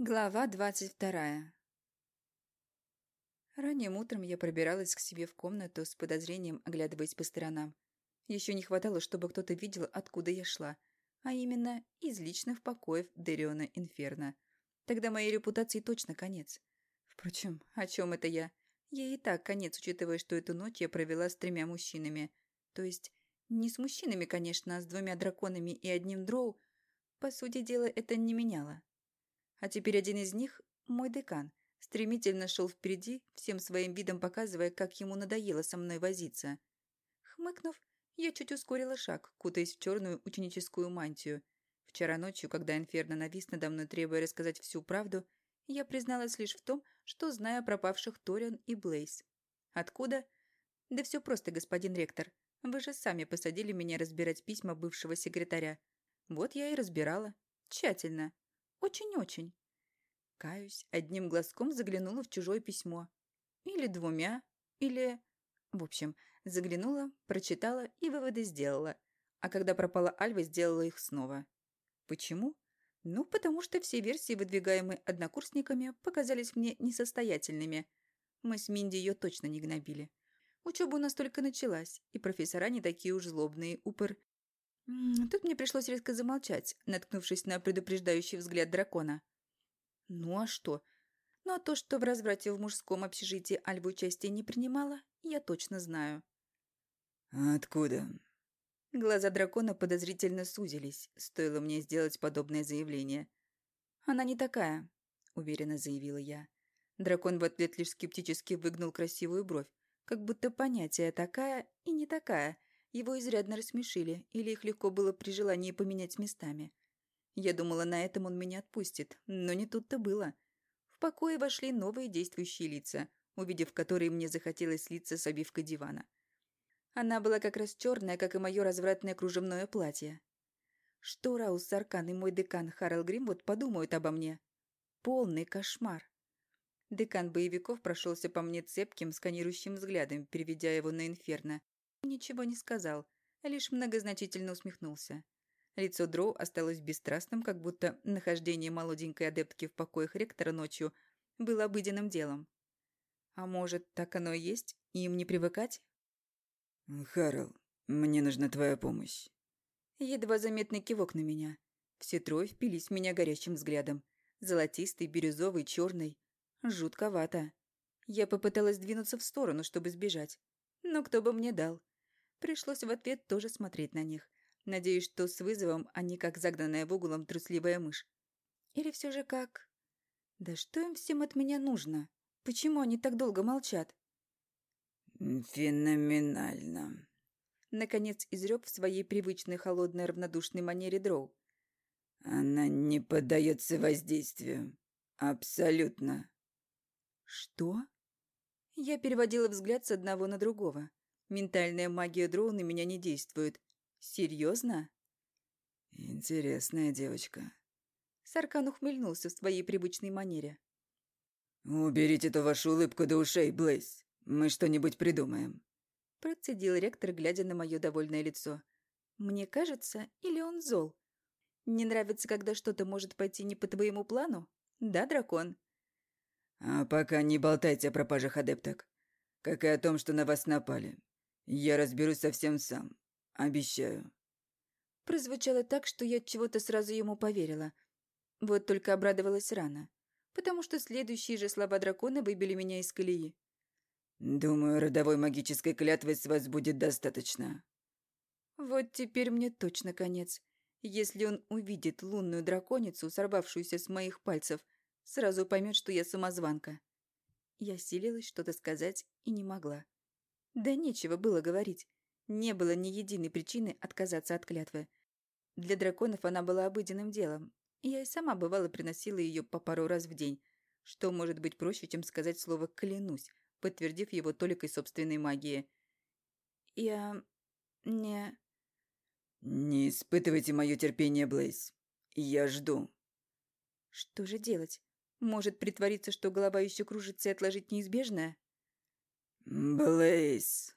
Глава двадцать вторая Ранним утром я пробиралась к себе в комнату с подозрением, оглядываясь по сторонам. Еще не хватало, чтобы кто-то видел, откуда я шла, а именно из личных покоев Дериона Инферно. Тогда моей репутации точно конец. Впрочем, о чем это я? Ей и так конец, учитывая, что эту ночь я провела с тремя мужчинами. То есть, не с мужчинами, конечно, а с двумя драконами и одним дроу. По сути дела, это не меняло. А теперь один из них, мой декан, стремительно шел впереди, всем своим видом показывая, как ему надоело со мной возиться. Хмыкнув, я чуть ускорила шаг, кутаясь в черную ученическую мантию. Вчера ночью, когда Инферно навис надо мной, требуя рассказать всю правду, я призналась лишь в том, что знаю о пропавших Торион и Блейз. Откуда? Да все просто, господин ректор. Вы же сами посадили меня разбирать письма бывшего секретаря. Вот я и разбирала. Тщательно. Очень-очень. Каюсь, одним глазком заглянула в чужое письмо. Или двумя, или... В общем, заглянула, прочитала и выводы сделала. А когда пропала Альва, сделала их снова. Почему? Ну, потому что все версии, выдвигаемые однокурсниками, показались мне несостоятельными. Мы с Минди ее точно не гнобили. Учеба у нас только началась, и профессора не такие уж злобные, упор. Тут мне пришлось резко замолчать, наткнувшись на предупреждающий взгляд дракона. Ну а что? Ну а то, что в разврате в мужском общежитии Альва участия не принимала, я точно знаю. «Откуда?» Глаза дракона подозрительно сузились, стоило мне сделать подобное заявление. «Она не такая», — уверенно заявила я. Дракон в ответ лишь скептически выгнул красивую бровь, как будто понятие «такая» и «не такая» его изрядно рассмешили, или их легко было при желании поменять местами. Я думала, на этом он меня отпустит, но не тут-то было. В покое вошли новые действующие лица, увидев которые мне захотелось слиться с обивкой дивана. Она была как раз черная, как и мое развратное кружевное платье. Что Раус Саркан и мой декан Харрел Гримвуд подумают обо мне? Полный кошмар. Декан боевиков прошелся по мне цепким, сканирующим взглядом, переведя его на инферно. Ничего не сказал, лишь многозначительно усмехнулся. Лицо Дроу осталось бесстрастным, как будто нахождение молоденькой адептки в покоях ректора ночью было обыденным делом. А может, так оно и есть, и им не привыкать? «Харрел, мне нужна твоя помощь». Едва заметный кивок на меня. Все трое впились в меня горящим взглядом. Золотистый, бирюзовый, черный. Жутковато. Я попыталась двинуться в сторону, чтобы сбежать. Но кто бы мне дал? Пришлось в ответ тоже смотреть на них. Надеюсь, что с вызовом, а не как загнанная в углом трусливая мышь. Или все же как... Да что им всем от меня нужно? Почему они так долго молчат? «Феноменально», — наконец изрек в своей привычной холодной равнодушной манере Дроу. «Она не поддается воздействию. Абсолютно». «Что?» Я переводила взгляд с одного на другого. Ментальная магия Дроу на меня не действует. Серьезно? «Интересная девочка». Саркан ухмыльнулся в своей привычной манере. «Уберите эту вашу улыбку до ушей, Блейз. Мы что-нибудь придумаем». Процедил ректор, глядя на мое довольное лицо. «Мне кажется, или он зол? Не нравится, когда что-то может пойти не по твоему плану? Да, дракон?» «А пока не болтайте о пропажах адепток. Как и о том, что на вас напали. Я разберусь совсем сам. Обещаю». Прозвучало так, что я чего-то сразу ему поверила. Вот только обрадовалась рано, потому что следующие же слова дракона выбили меня из колеи. «Думаю, родовой магической клятвы с вас будет достаточно». Вот теперь мне точно конец. Если он увидит лунную драконицу, сорвавшуюся с моих пальцев, сразу поймет, что я самозванка. Я силилась что-то сказать и не могла. Да нечего было говорить. Не было ни единой причины отказаться от клятвы. Для драконов она была обыденным делом. Я и сама бывало приносила ее по пару раз в день. Что может быть проще, чем сказать слово «клянусь», подтвердив его толикой собственной магии. «Я... не...» «Не испытывайте мое терпение, Блейз. Я жду». «Что же делать? Может притвориться, что голова еще кружится и отложить неизбежное?» «Блейз!»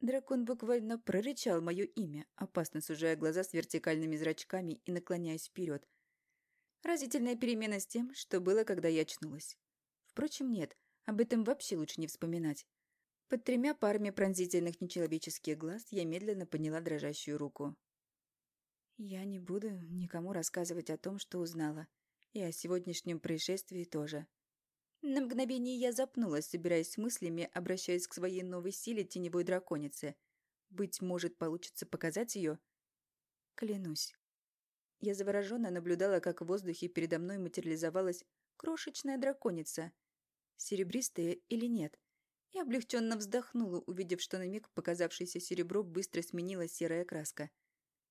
Дракон буквально прорычал мое имя, опасно сужая глаза с вертикальными зрачками и наклоняясь вперед. Разительная перемена с тем, что было, когда я очнулась. Впрочем, нет, об этом вообще лучше не вспоминать. Под тремя парами пронзительных нечеловеческих глаз я медленно подняла дрожащую руку. Я не буду никому рассказывать о том, что узнала. И о сегодняшнем происшествии тоже. На мгновение я запнулась, собираясь с мыслями, обращаясь к своей новой силе теневой драконицы. Быть может, получится показать ее? Клянусь. Я завороженно наблюдала, как в воздухе передо мной материализовалась крошечная драконица. Серебристая или нет? Я облегченно вздохнула, увидев, что на миг показавшееся серебро быстро сменила серая краска.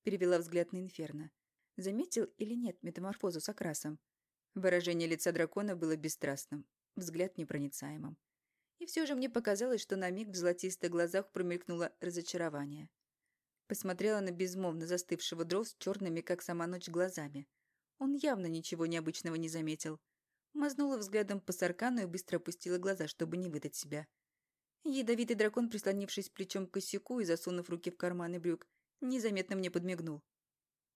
Перевела взгляд на Инферно. Заметил или нет метаморфозу с окрасом? Выражение лица дракона было бесстрастным, взгляд непроницаемым. И все же мне показалось, что на миг в золотистых глазах промелькнуло разочарование. Посмотрела на безмолвно застывшего дров с черными, как сама ночь, глазами. Он явно ничего необычного не заметил. Мазнула взглядом по саркану и быстро опустила глаза, чтобы не выдать себя. Ядовитый дракон, прислонившись плечом к косяку и засунув руки в карманы брюк, незаметно мне подмигнул.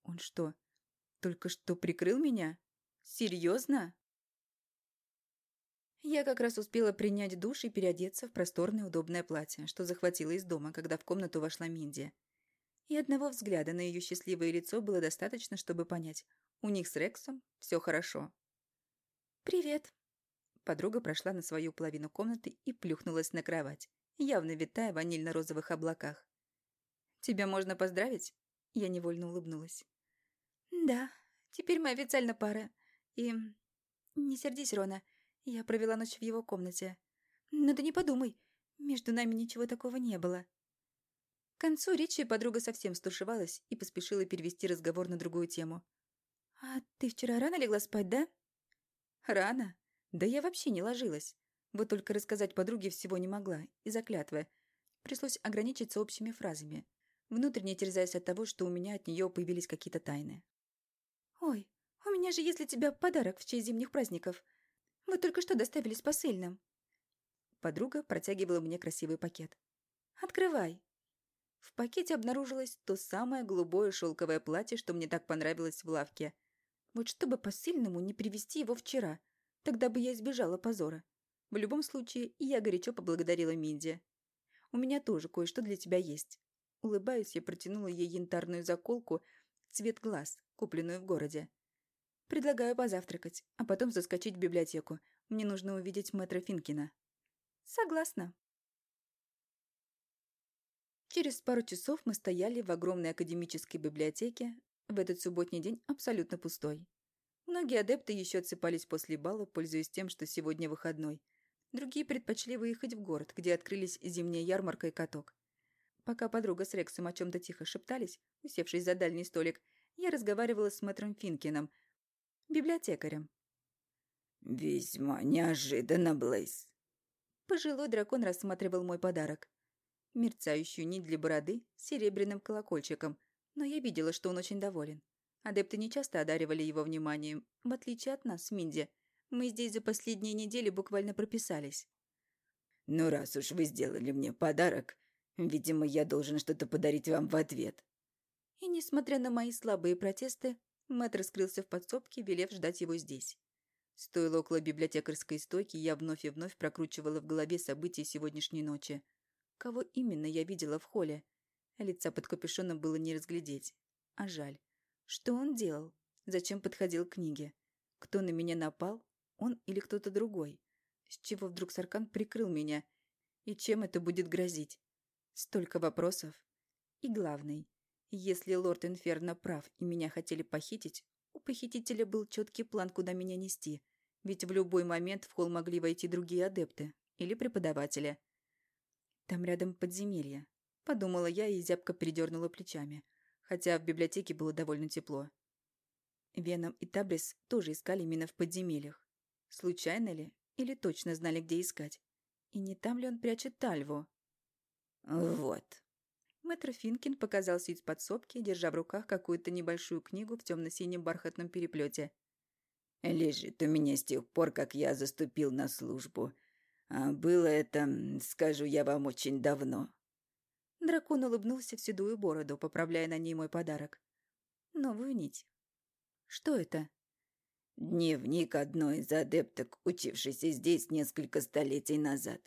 Он что, только что прикрыл меня? Серьезно? Я как раз успела принять душ и переодеться в просторное удобное платье, что захватила из дома, когда в комнату вошла Минди. И одного взгляда на ее счастливое лицо было достаточно, чтобы понять, у них с Рексом все хорошо. «Привет», Подруга прошла на свою половину комнаты и плюхнулась на кровать, явно витая в ванильно-розовых облаках. «Тебя можно поздравить?» Я невольно улыбнулась. «Да, теперь мы официально пара. И... Не сердись, Рона, я провела ночь в его комнате. Но ты не подумай, между нами ничего такого не было». К концу речи подруга совсем стушевалась и поспешила перевести разговор на другую тему. «А ты вчера рано легла спать, да?» «Рано?» Да я вообще не ложилась. Вот только рассказать подруге всего не могла, из-за клятвы. Пришлось ограничиться общими фразами, внутренне терзаясь от того, что у меня от нее появились какие-то тайны. «Ой, у меня же есть для тебя подарок в честь зимних праздников. Вы только что доставили с посыльным». Подруга протягивала мне красивый пакет. «Открывай». В пакете обнаружилось то самое голубое шелковое платье, что мне так понравилось в лавке. Вот чтобы посыльному не привезти его вчера – Тогда бы я избежала позора. В любом случае, я горячо поблагодарила Минди. «У меня тоже кое-что для тебя есть». Улыбаюсь, я протянула ей янтарную заколку цвет глаз, купленную в городе. «Предлагаю позавтракать, а потом заскочить в библиотеку. Мне нужно увидеть мэтра Финкина». «Согласна». Через пару часов мы стояли в огромной академической библиотеке, в этот субботний день абсолютно пустой. Многие адепты еще отсыпались после бала, пользуясь тем, что сегодня выходной. Другие предпочли выехать в город, где открылись зимняя ярмарка и каток. Пока подруга с Рексом о чем-то тихо шептались, усевшись за дальний столик, я разговаривала с мэтром Финкином, библиотекарем. «Весьма неожиданно, Блейз». Пожилой дракон рассматривал мой подарок. Мерцающую нить для бороды с серебряным колокольчиком, но я видела, что он очень доволен. Адепты нечасто одаривали его вниманием, в отличие от нас, Минди. Мы здесь за последние недели буквально прописались. «Ну, раз уж вы сделали мне подарок, видимо, я должен что-то подарить вам в ответ». И, несмотря на мои слабые протесты, мэтр скрылся в подсобке, велев ждать его здесь. Стоило около библиотекарской стойки, я вновь и вновь прокручивала в голове события сегодняшней ночи. Кого именно я видела в холле? Лица под капюшоном было не разглядеть. А жаль. Что он делал? Зачем подходил к книге? Кто на меня напал? Он или кто-то другой? С чего вдруг Саркан прикрыл меня? И чем это будет грозить? Столько вопросов. И главный. Если лорд Инферно прав и меня хотели похитить, у похитителя был четкий план, куда меня нести. Ведь в любой момент в холл могли войти другие адепты или преподаватели. Там рядом подземелье. Подумала я и зябко передернула плечами хотя в библиотеке было довольно тепло. Веном и Табрис тоже искали именно в подземельях. Случайно ли? Или точно знали, где искать? И не там ли он прячет Тальву? Вот. Мэтр Финкин показался из подсобки, держа в руках какую-то небольшую книгу в темно-синем бархатном переплете. «Лежит у меня с тех пор, как я заступил на службу. А было это, скажу я вам, очень давно. Дракон улыбнулся в седую бороду, поправляя на ней мой подарок. Новую нить. Что это? Дневник одной из адепток, учившейся здесь несколько столетий назад.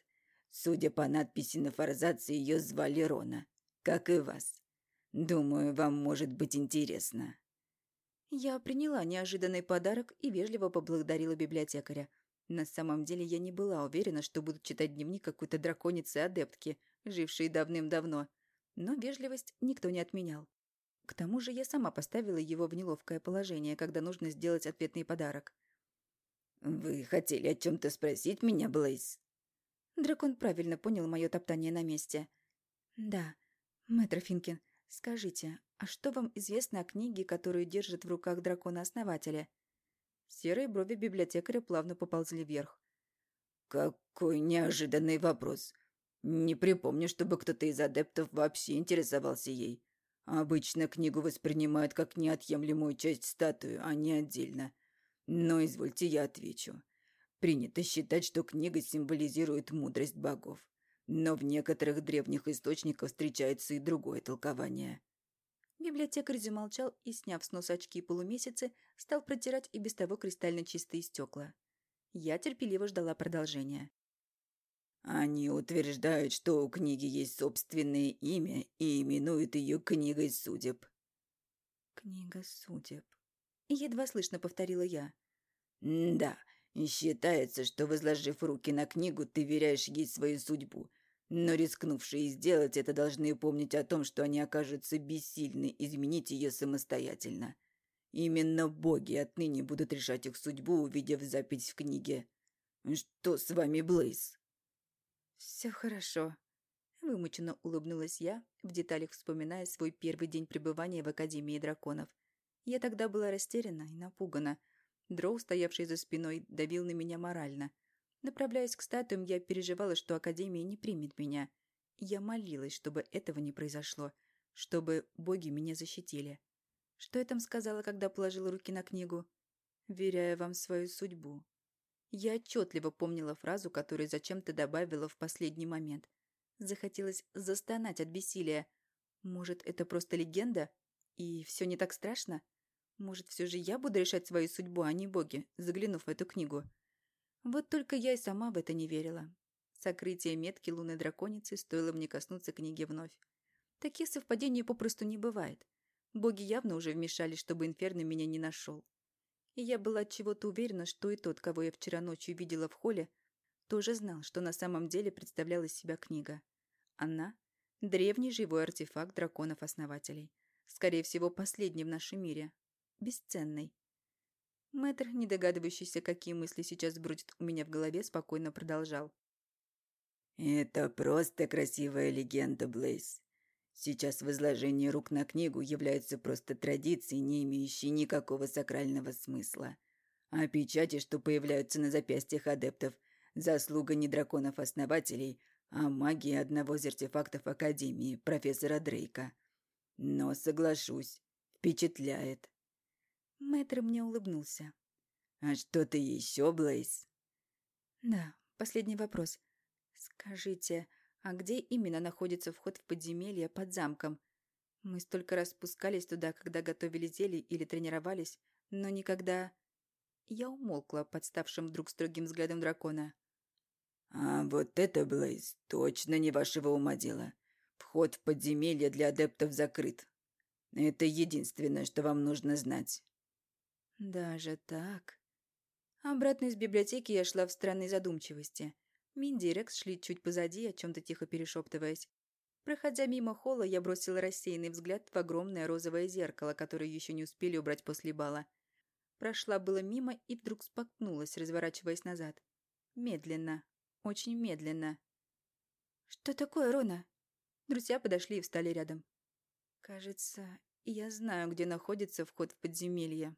Судя по надписи на форзаце, ее звали Рона, как и вас. Думаю, вам может быть интересно». Я приняла неожиданный подарок и вежливо поблагодарила библиотекаря. На самом деле я не была уверена, что буду читать дневник какой-то драконицы-адептки, жившей давным-давно. Но вежливость никто не отменял. К тому же я сама поставила его в неловкое положение, когда нужно сделать ответный подарок. «Вы хотели о чем-то спросить меня, Блейз?» Дракон правильно понял мое топтание на месте. «Да, мэтр Финкин, скажите, а что вам известно о книге, которую держит в руках дракона-основателя?» Серые брови библиотекаря плавно поползли вверх. «Какой неожиданный вопрос. Не припомню, чтобы кто-то из адептов вообще интересовался ей. Обычно книгу воспринимают как неотъемлемую часть статуи, а не отдельно. Но извольте я отвечу. Принято считать, что книга символизирует мудрость богов. Но в некоторых древних источниках встречается и другое толкование. Библиотекарь замолчал и, сняв с носа очки полумесяцы, стал протирать и без того кристально чистые стекла. Я терпеливо ждала продолжения. Они утверждают, что у книги есть собственное имя и именуют ее «Книгой судеб». «Книга судеб», — едва слышно повторила я. «Да, и считается, что, возложив руки на книгу, ты веряешь ей свою судьбу. Но рискнувшие сделать это должны помнить о том, что они окажутся бессильны изменить ее самостоятельно. Именно боги отныне будут решать их судьбу, увидев запись в книге. Что с вами, Блейз?» «Все хорошо», — вымученно улыбнулась я, в деталях вспоминая свой первый день пребывания в Академии драконов. Я тогда была растеряна и напугана. Дроу, стоявший за спиной, давил на меня морально. Направляясь к статуям, я переживала, что Академия не примет меня. Я молилась, чтобы этого не произошло, чтобы боги меня защитили. Что я там сказала, когда положила руки на книгу? «Веряя вам свою судьбу». Я отчетливо помнила фразу, которую зачем-то добавила в последний момент. Захотелось застонать от бессилия. Может, это просто легенда? И все не так страшно? Может, все же я буду решать свою судьбу, а не боги, заглянув в эту книгу? Вот только я и сама в это не верила. Сокрытие метки лунной драконицы стоило мне коснуться книги вновь. Таких совпадений попросту не бывает. Боги явно уже вмешались, чтобы Инферно меня не нашел. И я была от чего-то уверена, что и тот, кого я вчера ночью видела в холле, тоже знал, что на самом деле представляла из себя книга. Она – древний живой артефакт драконов-основателей. Скорее всего, последний в нашем мире. Бесценный. Мэтр, не догадывающийся, какие мысли сейчас бродят у меня в голове, спокойно продолжал. «Это просто красивая легенда, Блейз. Сейчас возложение рук на книгу является просто традицией, не имеющей никакого сакрального смысла. А печати, что появляются на запястьях адептов, заслуга не драконов-основателей, а магии одного из артефактов Академии, профессора Дрейка. Но, соглашусь, впечатляет. Мэтр мне улыбнулся. «А что-то еще, Блейз?» «Да, последний вопрос. Скажите, а где именно находится вход в подземелье под замком? Мы столько раз спускались туда, когда готовили зелье или тренировались, но никогда... Я умолкла под ставшим вдруг строгим взглядом дракона. «А вот это, Блейз, точно не вашего ума дело. Вход в подземелье для адептов закрыт. Это единственное, что вам нужно знать». «Даже так?» Обратно из библиотеки я шла в странной задумчивости. Минди и Рекс шли чуть позади, о чем-то тихо перешептываясь. Проходя мимо холла, я бросила рассеянный взгляд в огромное розовое зеркало, которое еще не успели убрать после бала. Прошла было мимо и вдруг споткнулась, разворачиваясь назад. Медленно. Очень медленно. «Что такое, Рона?» Друзья подошли и встали рядом. «Кажется, я знаю, где находится вход в подземелье»,